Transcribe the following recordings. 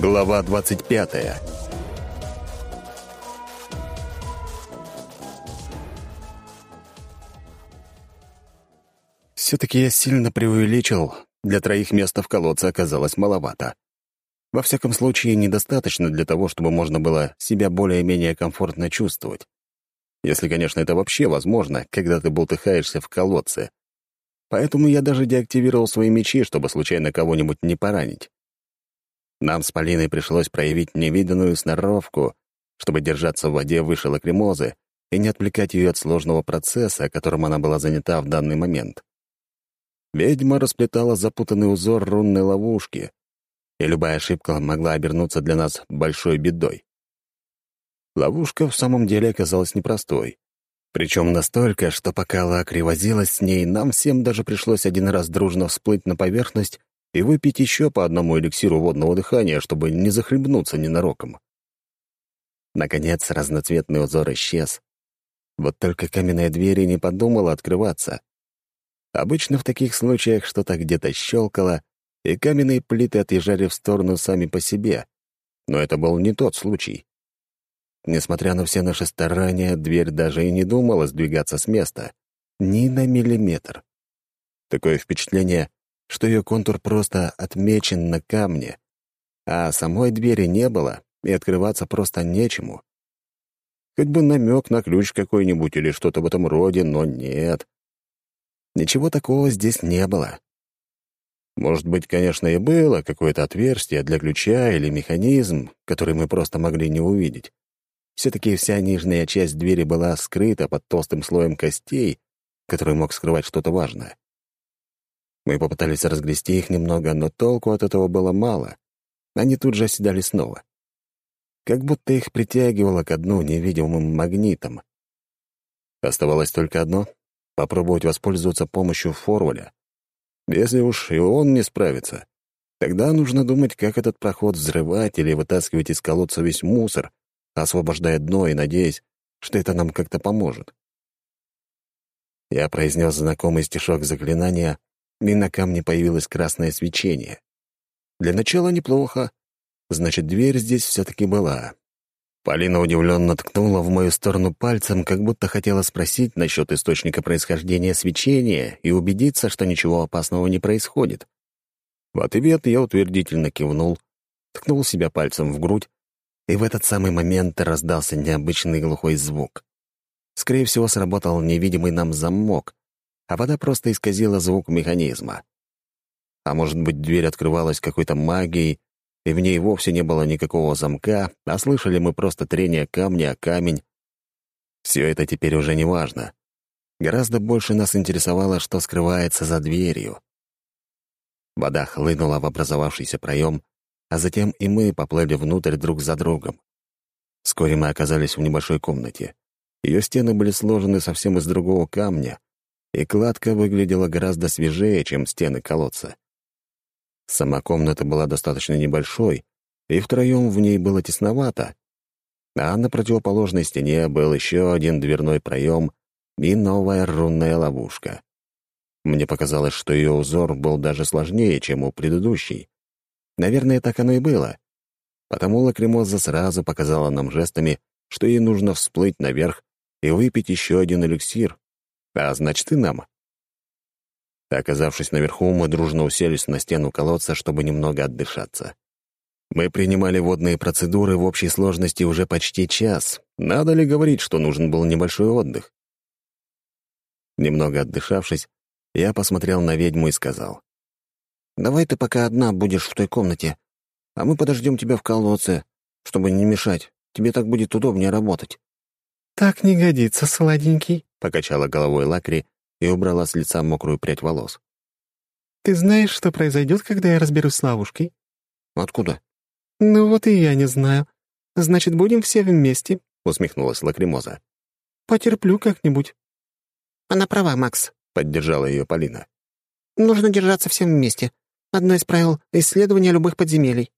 Глава 25 Все-таки я сильно преувеличил. Для троих места в колодце оказалось маловато. Во всяком случае, недостаточно для того, чтобы можно было себя более-менее комфортно чувствовать. Если, конечно, это вообще возможно, когда ты болтыхаешься в колодце. Поэтому я даже деактивировал свои мечи, чтобы случайно кого-нибудь не поранить. Нам с Полиной пришлось проявить невиданную сноровку, чтобы держаться в воде выше лакримозы и не отвлекать ее от сложного процесса, которым она была занята в данный момент. Ведьма расплетала запутанный узор рунной ловушки, и любая ошибка могла обернуться для нас большой бедой. Ловушка в самом деле оказалась непростой. Причем настолько, что пока Лакри возилась с ней, нам всем даже пришлось один раз дружно всплыть на поверхность и выпить еще по одному эликсиру водного дыхания, чтобы не захлебнуться ненароком. Наконец, разноцветный узор исчез. Вот только каменная дверь и не подумала открываться. Обычно в таких случаях что-то где-то щелкало, и каменные плиты отъезжали в сторону сами по себе. Но это был не тот случай. Несмотря на все наши старания, дверь даже и не думала сдвигаться с места. Ни на миллиметр. Такое впечатление, что ее контур просто отмечен на камне, а самой двери не было, и открываться просто нечему. Хоть бы намек на ключ какой-нибудь или что-то в этом роде, но нет. Ничего такого здесь не было. Может быть, конечно, и было какое-то отверстие для ключа или механизм, который мы просто могли не увидеть. Все-таки вся нижняя часть двери была скрыта под толстым слоем костей, который мог скрывать что-то важное. Мы попытались разгрести их немного, но толку от этого было мало. Они тут же оседали снова. Как будто их притягивало к дну невидимым магнитом. Оставалось только одно — попробовать воспользоваться помощью Форваля. Если уж и он не справится, тогда нужно думать, как этот проход взрывать или вытаскивать из колодца весь мусор, освобождая дно и надеясь, что это нам как-то поможет. Я произнес знакомый стишок заклинания, и на камне появилось красное свечение. Для начала неплохо. Значит, дверь здесь все-таки была. Полина удивленно ткнула в мою сторону пальцем, как будто хотела спросить насчет источника происхождения свечения и убедиться, что ничего опасного не происходит. В ответ я утвердительно кивнул, ткнул себя пальцем в грудь, и в этот самый момент раздался необычный глухой звук. Скорее всего, сработал невидимый нам замок, а вода просто исказила звук механизма. А может быть, дверь открывалась какой-то магией, и в ней вовсе не было никакого замка, а слышали мы просто трение камня о камень. Все это теперь уже не важно. Гораздо больше нас интересовало, что скрывается за дверью. Вода хлынула в образовавшийся проем, а затем и мы поплыли внутрь друг за другом. Вскоре мы оказались в небольшой комнате. Ее стены были сложены совсем из другого камня, и кладка выглядела гораздо свежее, чем стены колодца. Сама комната была достаточно небольшой, и втроем в ней было тесновато, а на противоположной стене был еще один дверной проем и новая рунная ловушка. Мне показалось, что ее узор был даже сложнее, чем у предыдущей. Наверное, так оно и было. Потому Лакримоза сразу показала нам жестами, что ей нужно всплыть наверх и выпить еще один эликсир, а значит и нам. Оказавшись наверху, мы дружно уселись на стену колодца, чтобы немного отдышаться. Мы принимали водные процедуры в общей сложности уже почти час. Надо ли говорить, что нужен был небольшой отдых? Немного отдышавшись, я посмотрел на ведьму и сказал. «Давай ты пока одна будешь в той комнате, а мы подождем тебя в колодце, чтобы не мешать. Тебе так будет удобнее работать». «Так не годится, сладенький», — покачала головой Лакри и убрала с лица мокрую прядь волос. «Ты знаешь, что произойдет, когда я разберусь с ловушкой?» «Откуда?» «Ну вот и я не знаю. Значит, будем все вместе», — усмехнулась Лакримоза. «Потерплю как-нибудь». «Она права, Макс», — поддержала ее Полина. «Нужно держаться всем вместе. Одно из правил — исследования любых подземелий».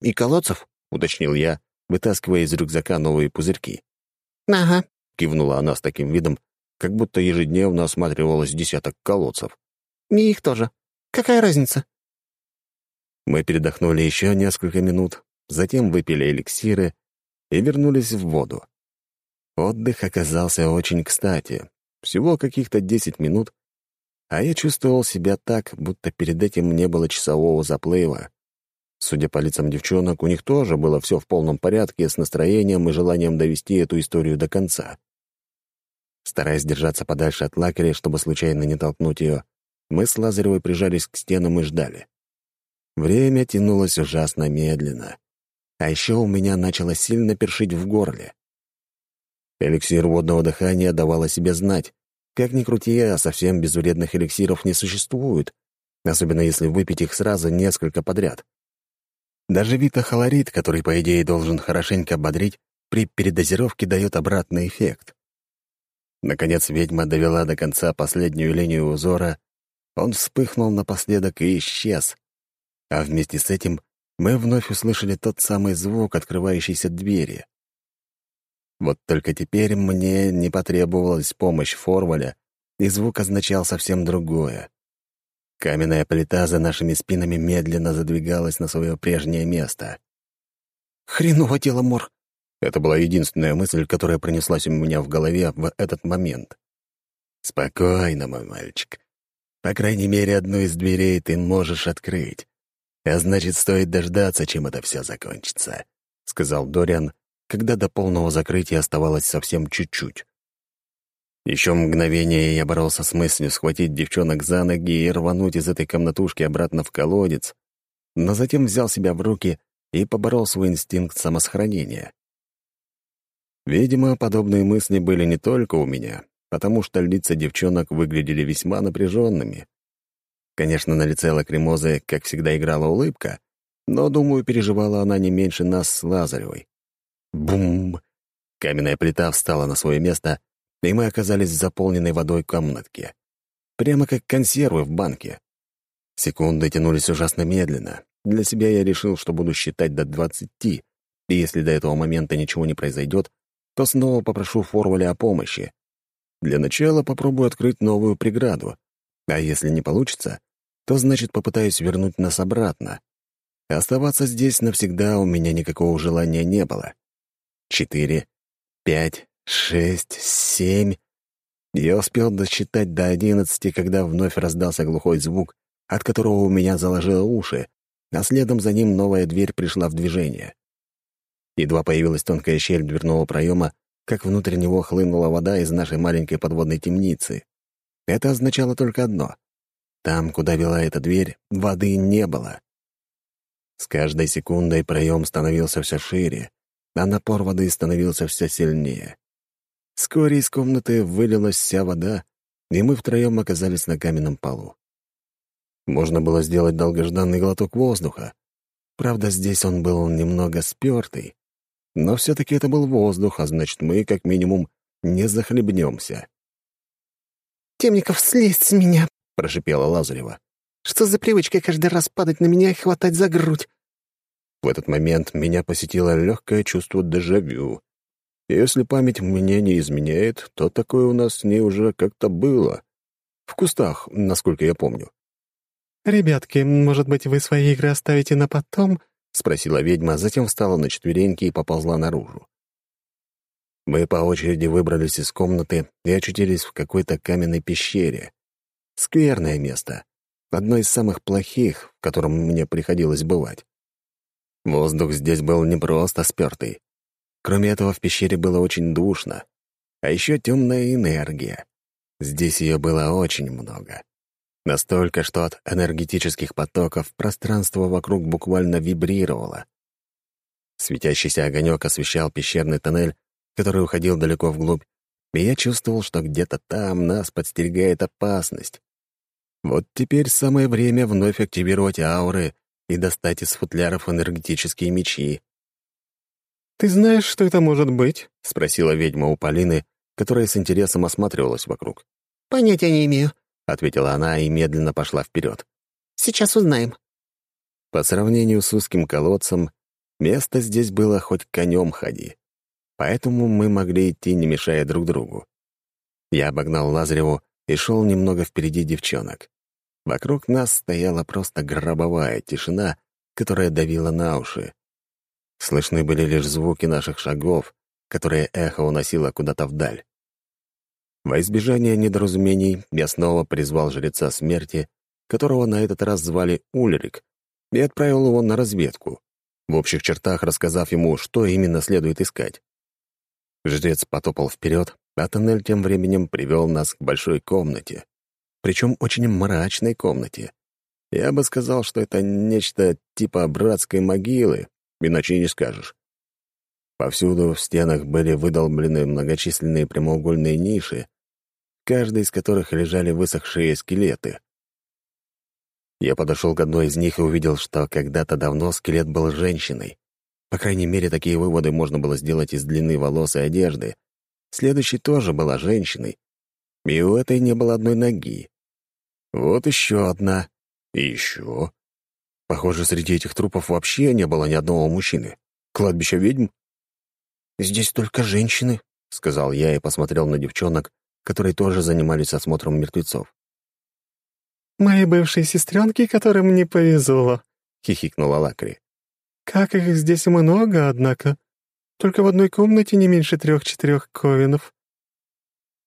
«И колодцев?» — уточнил я, вытаскивая из рюкзака новые пузырьки. «Ага», — кивнула она с таким видом, как будто ежедневно осматривалось десяток колодцев. «И их тоже. Какая разница?» Мы передохнули еще несколько минут, затем выпили эликсиры и вернулись в воду. Отдых оказался очень кстати. Всего каких-то 10 минут, а я чувствовал себя так, будто перед этим не было часового заплыва. Судя по лицам девчонок, у них тоже было все в полном порядке с настроением и желанием довести эту историю до конца. Стараясь держаться подальше от лакеря, чтобы случайно не толкнуть ее, мы с Лазаревой прижались к стенам и ждали. Время тянулось ужасно медленно. А еще у меня начало сильно першить в горле. Эликсир водного дыхания давал о себе знать. Как ни крути, а совсем безвредных эликсиров не существует, особенно если выпить их сразу несколько подряд. Даже витахлорид, который, по идее, должен хорошенько ободрить, при передозировке дает обратный эффект. Наконец ведьма довела до конца последнюю линию узора, он вспыхнул напоследок и исчез. А вместе с этим мы вновь услышали тот самый звук открывающейся двери. Вот только теперь мне не потребовалась помощь Форваля, и звук означал совсем другое. Каменная плита за нашими спинами медленно задвигалась на свое прежнее место. «Хреново дело, Мор!» Это была единственная мысль, которая пронеслась у меня в голове в этот момент. «Спокойно, мой мальчик. По крайней мере, одну из дверей ты можешь открыть. А значит, стоит дождаться, чем это все закончится», — сказал Дориан, когда до полного закрытия оставалось совсем чуть-чуть. Еще мгновение я боролся с мыслью схватить девчонок за ноги и рвануть из этой комнатушки обратно в колодец, но затем взял себя в руки и поборол свой инстинкт самосохранения. Видимо, подобные мысли были не только у меня, потому что лица девчонок выглядели весьма напряженными. Конечно, на лице Лакримозы, как всегда, играла улыбка, но, думаю, переживала она не меньше нас с Лазаревой. Бум! Каменная плита встала на свое место, и мы оказались в заполненной водой комнатке. Прямо как консервы в банке. Секунды тянулись ужасно медленно. Для себя я решил, что буду считать до двадцати, и если до этого момента ничего не произойдет, то снова попрошу Форваля о помощи. Для начала попробую открыть новую преграду, а если не получится, то значит попытаюсь вернуть нас обратно. Оставаться здесь навсегда у меня никакого желания не было. Четыре, пять, шесть, семь. Я успел досчитать до одиннадцати, когда вновь раздался глухой звук, от которого у меня заложило уши, а следом за ним новая дверь пришла в движение. Едва появилась тонкая щель дверного проема, как внутрь него хлынула вода из нашей маленькой подводной темницы. Это означало только одно. Там, куда вела эта дверь, воды не было. С каждой секундой проем становился все шире, а напор воды становился все сильнее. Вскоре из комнаты вылилась вся вода, и мы втроем оказались на каменном полу. Можно было сделать долгожданный глоток воздуха. Правда, здесь он был немного спёртый, но все-таки это был воздух, а значит, мы, как минимум, не захлебнемся. «Темников, слезь с меня!» — прошипела Лазарева. «Что за привычка каждый раз падать на меня и хватать за грудь?» В этот момент меня посетило легкое чувство дежавю. Если память мне не изменяет, то такое у нас с ней уже как-то было. В кустах, насколько я помню. «Ребятки, может быть, вы свои игры оставите на потом?» — спросила ведьма, затем встала на четвереньки и поползла наружу. Мы по очереди выбрались из комнаты и очутились в какой-то каменной пещере. Скверное место. Одно из самых плохих, в котором мне приходилось бывать. Воздух здесь был не просто спёртый. Кроме этого, в пещере было очень душно. А еще темная энергия. Здесь ее было очень много. Настолько, что от энергетических потоков пространство вокруг буквально вибрировало. Светящийся огонек освещал пещерный тоннель, который уходил далеко вглубь, и я чувствовал, что где-то там нас подстерегает опасность. Вот теперь самое время вновь активировать ауры и достать из футляров энергетические мечи. «Ты знаешь, что это может быть?» — спросила ведьма у Полины, которая с интересом осматривалась вокруг. «Понятия не имею», — ответила она и медленно пошла вперед. «Сейчас узнаем». По сравнению с узким колодцем, место здесь было хоть конем ходи. Поэтому мы могли идти, не мешая друг другу. Я обогнал Лазареву и шел немного впереди девчонок. Вокруг нас стояла просто гробовая тишина, которая давила на уши. Слышны были лишь звуки наших шагов, которые эхо уносило куда-то вдаль. Во избежание недоразумений я снова призвал жреца смерти, которого на этот раз звали Ульрик, и отправил его на разведку, в общих чертах рассказав ему, что именно следует искать. Жрец потопал вперед, а тоннель тем временем привел нас к большой комнате, причем очень мрачной комнате. Я бы сказал, что это нечто типа братской могилы, иначе и не скажешь. Повсюду в стенах были выдолблены многочисленные прямоугольные ниши, каждой из которых лежали высохшие скелеты. Я подошел к одной из них и увидел, что когда-то давно скелет был женщиной. По крайней мере, такие выводы можно было сделать из длины волос и одежды. Следующей тоже была женщиной. И у этой не было одной ноги. Вот еще одна. И еще. Похоже, среди этих трупов вообще не было ни одного мужчины. Кладбище ведьм? «Здесь только женщины», — сказал я и посмотрел на девчонок, которые тоже занимались осмотром мертвецов. «Мои бывшие сестренки, которым не повезло», — хихикнула Лакри. «Как их здесь много, однако. Только в одной комнате не меньше трех-четырех ковинов».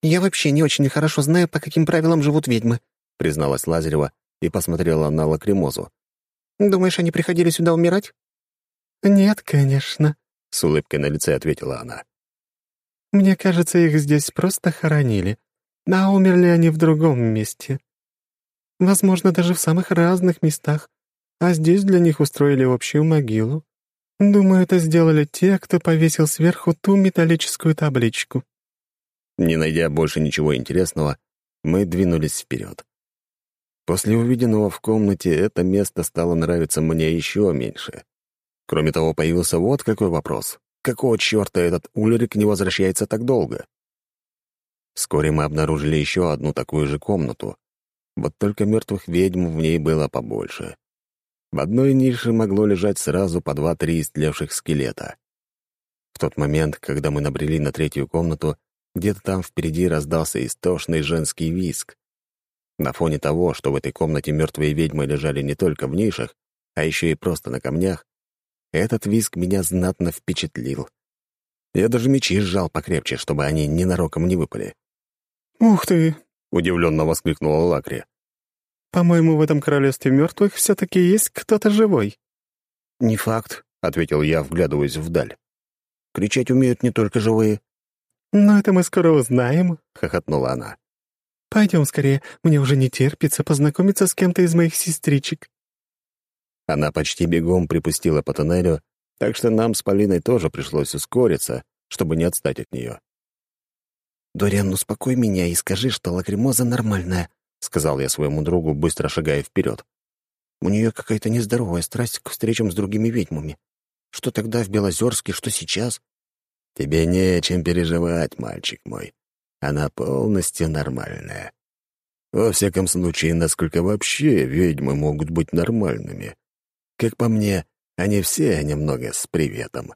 «Я вообще не очень хорошо знаю, по каким правилам живут ведьмы», — призналась Лазарева и посмотрела на Лакримозу. «Думаешь, они приходили сюда умирать?» «Нет, конечно», — с улыбкой на лице ответила она. Мне кажется, их здесь просто хоронили, а умерли они в другом месте. Возможно, даже в самых разных местах, а здесь для них устроили общую могилу. Думаю, это сделали те, кто повесил сверху ту металлическую табличку». Не найдя больше ничего интересного, мы двинулись вперед. После увиденного в комнате это место стало нравиться мне еще меньше. Кроме того, появился вот какой вопрос. Какого черта этот Ульрик не возвращается так долго? Вскоре мы обнаружили еще одну такую же комнату. Вот только мертвых ведьм в ней было побольше. В одной нише могло лежать сразу по два-три истлевших скелета. В тот момент, когда мы набрели на третью комнату, где-то там впереди раздался истошный женский виск. На фоне того, что в этой комнате мертвые ведьмы лежали не только в нишах, а еще и просто на камнях, этот визг меня знатно впечатлил. Я даже мечи сжал покрепче, чтобы они ненароком не выпали. «Ух ты!» — удивленно воскликнула Лакри. «По-моему, в этом королевстве мертвых все-таки есть кто-то живой». «Не факт», — ответил я, вглядываясь вдаль. «Кричать умеют не только живые». «Но это мы скоро узнаем», — хохотнула она. «Пойдем скорее, мне уже не терпится познакомиться с кем-то из моих сестричек». Она почти бегом припустила по тоннелю, так что нам с Полиной тоже пришлось ускориться, чтобы не отстать от нее. «Дориан, успокой меня и скажи, что лакримоза нормальная», — сказал я своему другу, быстро шагая вперед. «У нее какая-то нездоровая страсть к встречам с другими ведьмами. Что тогда в Белозерске, что сейчас?» «Тебе не о чем переживать, мальчик мой. Она полностью нормальная. Во всяком случае, насколько вообще ведьмы могут быть нормальными. Как по мне, они все немного с приветом.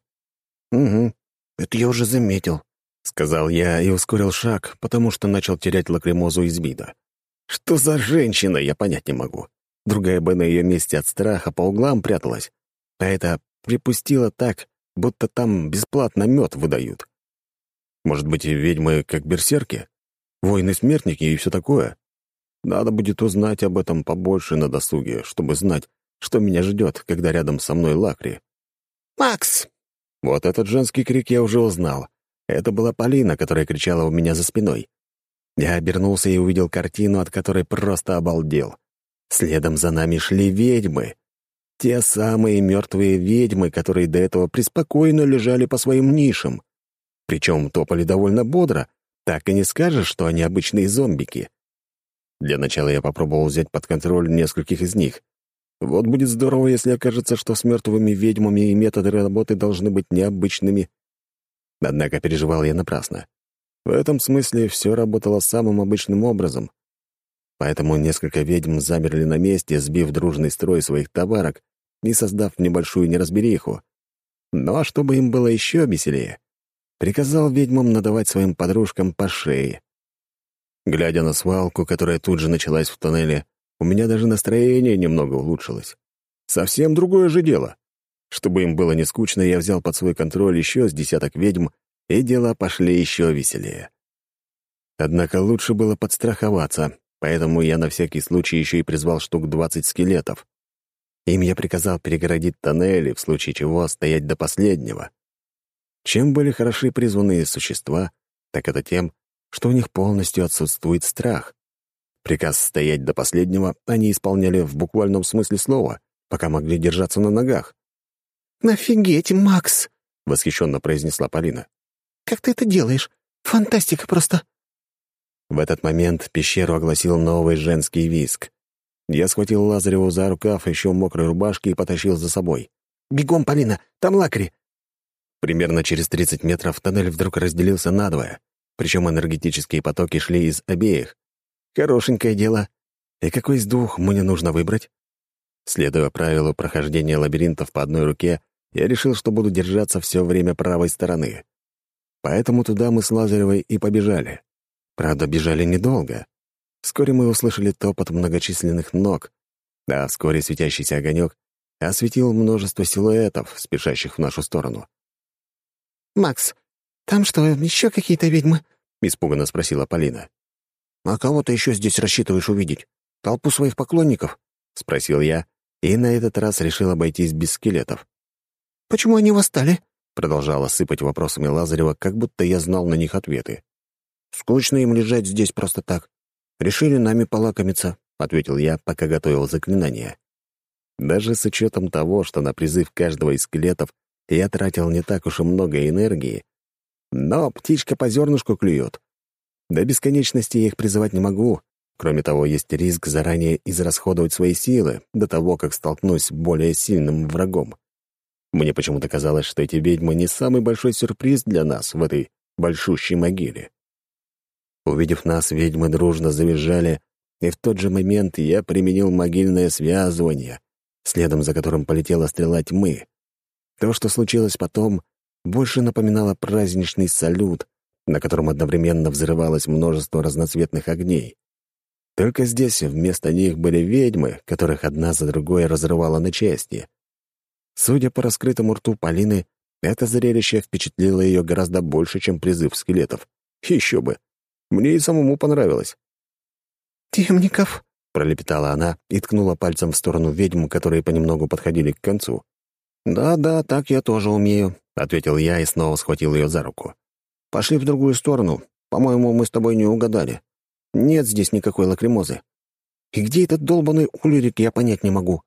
«Угу, это я уже заметил», — сказал я и ускорил шаг, потому что начал терять лакримозу из вида. Что за женщина, я понять не могу. Другая бы на ее месте от страха по углам пряталась, а эта припустила так, будто там бесплатно мед выдают. Может быть, и ведьмы как берсерки? Воины-смертники и все такое? Надо будет узнать об этом побольше на досуге, чтобы знать, что меня ждет, когда рядом со мной Лакри. «Макс!» Вот этот женский крик я уже узнал. Это была Полина, которая кричала у меня за спиной. Я обернулся и увидел картину, от которой просто обалдел. Следом за нами шли ведьмы. Те самые мертвые ведьмы, которые до этого преспокойно лежали по своим нишам. Причем топали довольно бодро, так и не скажешь, что они обычные зомбики. Для начала я попробовал взять под контроль нескольких из них, вот будет здорово, если окажется, что с мертвыми ведьмами и методы работы должны быть необычными. Однако переживал я напрасно. В этом смысле все работало самым обычным образом. Поэтому несколько ведьм замерли на месте, сбив дружный строй своих товарок и создав небольшую неразбериху. Но чтобы им было еще веселее, приказал ведьмам надавать своим подружкам по шее. Глядя на свалку, которая тут же началась в тоннеле, у меня даже настроение немного улучшилось. Совсем другое же дело. Чтобы им было не скучно, я взял под свой контроль еще с десяток ведьм, и дела пошли еще веселее. Однако лучше было подстраховаться, поэтому я на всякий случай еще и призвал штук двадцать скелетов. Им я приказал перегородить тоннели, в случае чего стоять до последнего. Чем были хороши призванные существа, так это тем, что у них полностью отсутствует страх. Приказ стоять до последнего они исполняли в буквальном смысле слова, пока могли держаться на ногах. «Офигеть, Макс!» — восхищенно произнесла Полина. «Как ты это делаешь? Фантастика просто!» В этот момент пещеру огласил новый женский виск. Я схватил Лазареву за рукав еще мокрой рубашки и потащил за собой. «Бегом, Полина! Там лакри!» Примерно через 30 метров тоннель вдруг разделился надвое, причем энергетические потоки шли из обеих. Хорошенькое дело. И какой из двух мне нужно выбрать? Следуя правилу прохождения лабиринтов по одной руке, я решил, что буду держаться все время правой стороны. Поэтому туда мы с Лазаревой и побежали. Правда, бежали недолго. Вскоре мы услышали топот многочисленных ног, а вскоре светящийся огонек осветил множество силуэтов, спешащих в нашу сторону. «Макс, там что, еще какие-то ведьмы?» — испуганно спросила Полина. «А кого ты еще здесь рассчитываешь увидеть? Толпу своих поклонников?» — спросил я, и на этот раз решил обойтись без скелетов. «Почему они восстали?» — продолжала сыпать вопросами Лазарева, как будто я знал на них ответы. «Скучно им лежать здесь просто так. Решили нами полакомиться», — ответил я, пока готовил заклинание. Даже с учетом того, что на призыв каждого из скелетов я тратил не так уж и много энергии, но птичка по зернышку клюет. До бесконечности я их призывать не могу. Кроме того, есть риск заранее израсходовать свои силы до того, как столкнусь с более сильным врагом. Мне почему-то казалось, что эти ведьмы не самый большой сюрприз для нас в этой большущей могиле. Увидев нас, ведьмы дружно завизжали, и в тот же момент я применил могильное связывание, следом за которым полетела стрела тьмы. То, что случилось потом, больше напоминало праздничный салют, на котором одновременно взрывалось множество разноцветных огней. Только здесь вместо них были ведьмы, которых одна за другой разрывала на части. Судя по раскрытому рту Полины, это зрелище впечатлило ее гораздо больше, чем призыв скелетов. Еще бы! Мне и самому понравилось. «Темников», — пролепетала она и ткнула пальцем в сторону ведьм, которые понемногу подходили к концу. «Да-да, так я тоже умею», — ответил я и снова схватил ее за руку. «Пошли в другую сторону. По-моему, мы с тобой не угадали. Нет здесь никакой лакримозы. И где этот долбанный улерик, я понять не могу».